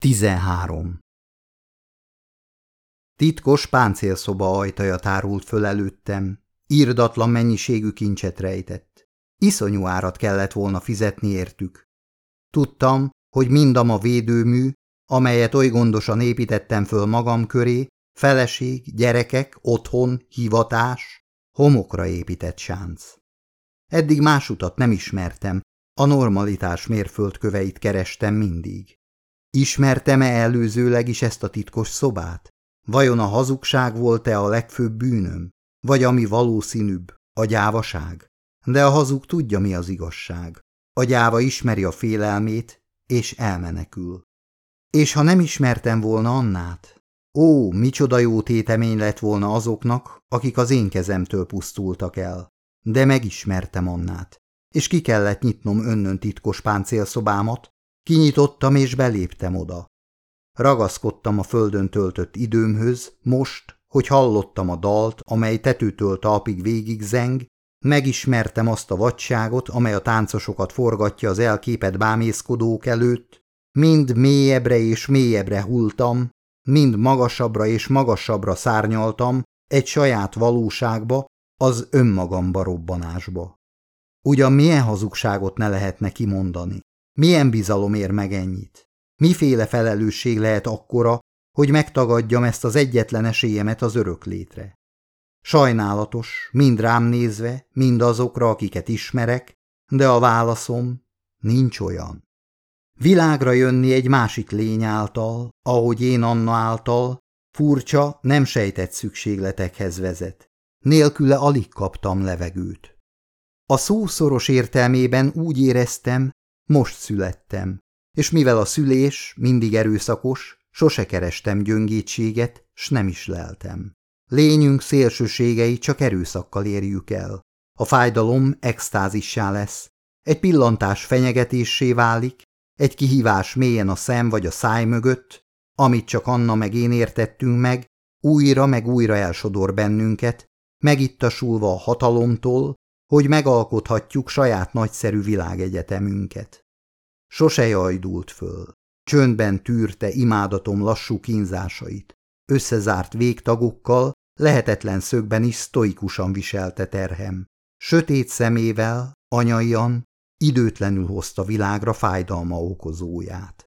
13. Titkos páncélszoba ajtaja tárult föl előttem, írdatlan mennyiségű kincset rejtett. Iszonyú árat kellett volna fizetni értük. Tudtam, hogy mindam a védőmű, amelyet oly gondosan építettem föl magam köré, feleség, gyerekek, otthon, hivatás, homokra épített sánc. Eddig más utat nem ismertem, a normalitás mérföldköveit kerestem mindig. Ismertem-e előzőleg is ezt a titkos szobát? Vajon a hazugság volt-e a legfőbb bűnöm? Vagy ami valószínűbb, a gyávaság? De a hazug tudja, mi az igazság. A gyáva ismeri a félelmét, és elmenekül. És ha nem ismertem volna Annát? Ó, micsoda jó tétemény lett volna azoknak, akik az én kezemtől pusztultak el. De megismertem Annát, és ki kellett nyitnom önnön titkos páncélszobámat, Kinyitottam és beléptem oda. Ragaszkodtam a földön töltött időmhöz, most, hogy hallottam a dalt, amely tetőtől talpig végig zeng, megismertem azt a vadságot, amely a táncosokat forgatja az elképet bámészkodók előtt, mind mélyebbre és mélyebbre hultam, mind magasabbra és magasabbra szárnyaltam egy saját valóságba, az önmagamba robbanásba. Ugyan milyen hazugságot ne lehetne kimondani? Milyen bizalom ér meg ennyit? Miféle felelősség lehet akkora, hogy megtagadjam ezt az egyetlen esélyemet az örök létre? Sajnálatos, mind rám nézve, mind azokra, akiket ismerek, de a válaszom nincs olyan. Világra jönni egy másik lény által, ahogy én Anna által, furcsa, nem sejtett szükségletekhez vezet. Nélküle alig kaptam levegőt. A szó szoros értelmében úgy éreztem, most születtem, és mivel a szülés mindig erőszakos, sose kerestem gyöngétséget, s nem is leltem. Lényünk szélsőségei csak erőszakkal érjük el. A fájdalom extázissá lesz, egy pillantás fenyegetéssé válik, egy kihívás mélyen a szem vagy a száj mögött, amit csak Anna meg én értettünk meg, újra meg újra elsodor bennünket, megittasulva a hatalomtól, hogy megalkothatjuk saját nagyszerű világegyetemünket. Sose jajdult föl. Csöndben tűrte imádatom lassú kínzásait. Összezárt végtagokkal, lehetetlen szögben is sztoikusan viselte terhem. Sötét szemével, anyaian, időtlenül hozta világra fájdalma okozóját.